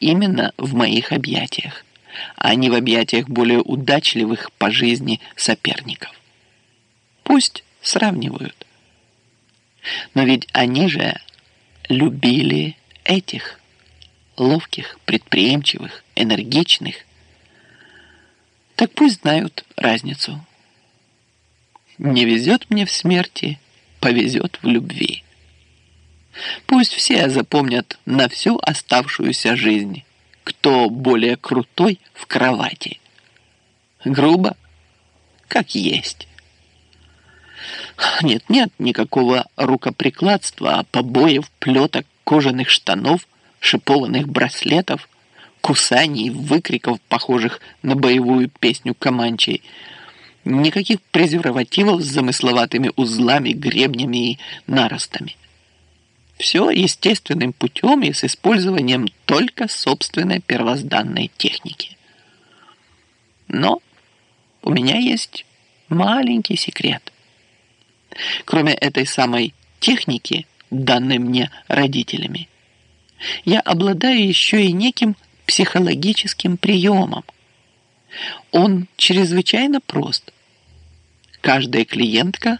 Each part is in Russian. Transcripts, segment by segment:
именно в моих объятиях, а не в объятиях более удачливых по жизни соперников. Пусть сравнивают. Но ведь они же любили этих ловких, предприимчивых, энергичных. Так пусть знают разницу. Не везет мне в смерти, повезет в любви. Пусть все запомнят на всю оставшуюся жизнь, кто более крутой в кровати. Грубо, как есть. Нет, нет никакого рукоприкладства, побоев, плеток, кожаных штанов, шипованных браслетов, кусаний, выкриков, похожих на боевую песню Каманчей, никаких презервативов с замысловатыми узлами, гребнями и наростами. Все естественным путем и с использованием только собственной первозданной техники. Но у меня есть маленький секрет – Кроме этой самой техники, данной мне родителями, я обладаю еще и неким психологическим приемом. Он чрезвычайно прост. Каждая клиентка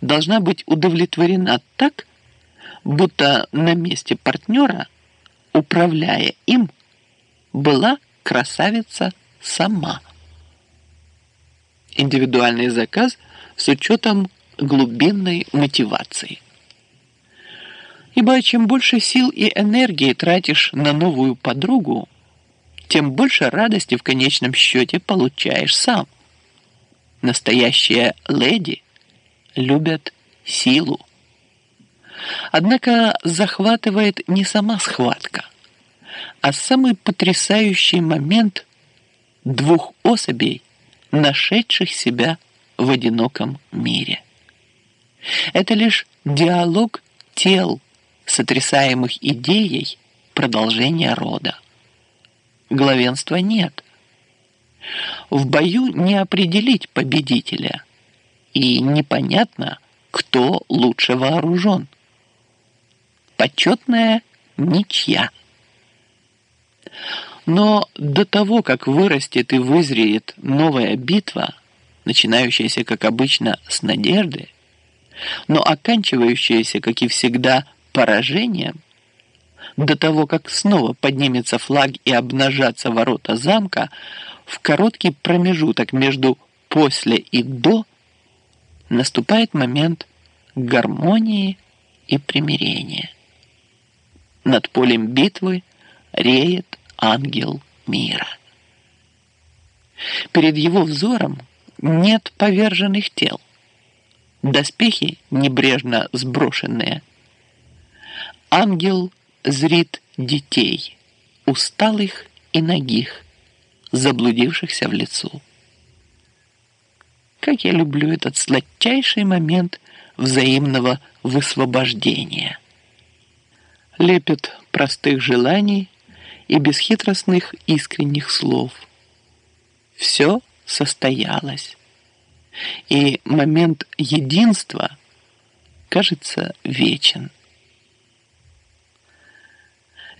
должна быть удовлетворена так, будто на месте партнера, управляя им, была красавица сама. Индивидуальный заказ с учетом глубинной мотивации. Ибо чем больше сил и энергии тратишь на новую подругу, тем больше радости в конечном счете получаешь сам. Настоящие леди любят силу. Однако захватывает не сама схватка, а самый потрясающий момент двух особей, нашедших себя в одиноком мире. Это лишь диалог тел, сотрясаемых идеей продолжения рода. Главенства нет. В бою не определить победителя, и непонятно, кто лучше вооружен. Почетная ничья. Но до того, как вырастет и вызреет новая битва, начинающаяся, как обычно, с надежды, но оканчивающееся, как и всегда, поражением, до того, как снова поднимется флаг и обнажатся ворота замка, в короткий промежуток между «после» и «до» наступает момент гармонии и примирения. Над полем битвы реет ангел мира. Перед его взором нет поверженных тел – доспехи небрежно сброшенные. Ангел зрит детей, усталых и ногих, заблудившихся в лесу. Как я люблю этот сладчайший момент взаимного высвобождения. Лепят простых желаний и бесхитростных искренних слов. Все состоялось и момент единства кажется вечен.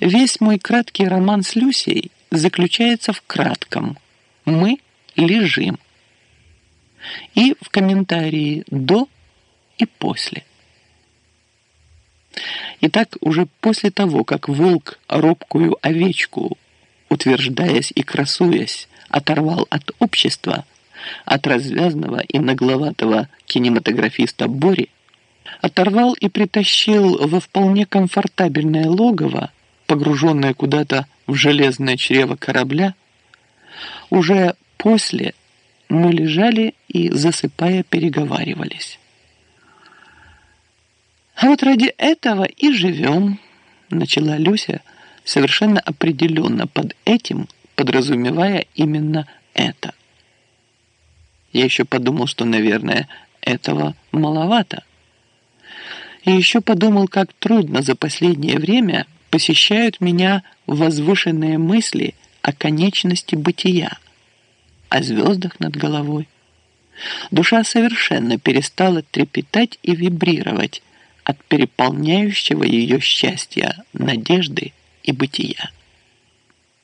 Весь мой краткий роман с Люсей заключается в кратком «Мы лежим» и в комментарии «до» и «после». Итак, уже после того, как волк робкую овечку, утверждаясь и красуясь, оторвал от общества – от развязного и нагловатого кинематографиста Бори, оторвал и притащил во вполне комфортабельное логово, погруженное куда-то в железное чрево корабля, уже после мы лежали и, засыпая, переговаривались. «А вот ради этого и живем», — начала Люся, совершенно определенно под этим, подразумевая именно это. Я еще подумал, что, наверное, этого маловато. И еще подумал, как трудно за последнее время посещают меня возвышенные мысли о конечности бытия, о звездах над головой. Душа совершенно перестала трепетать и вибрировать от переполняющего ее счастья, надежды и бытия.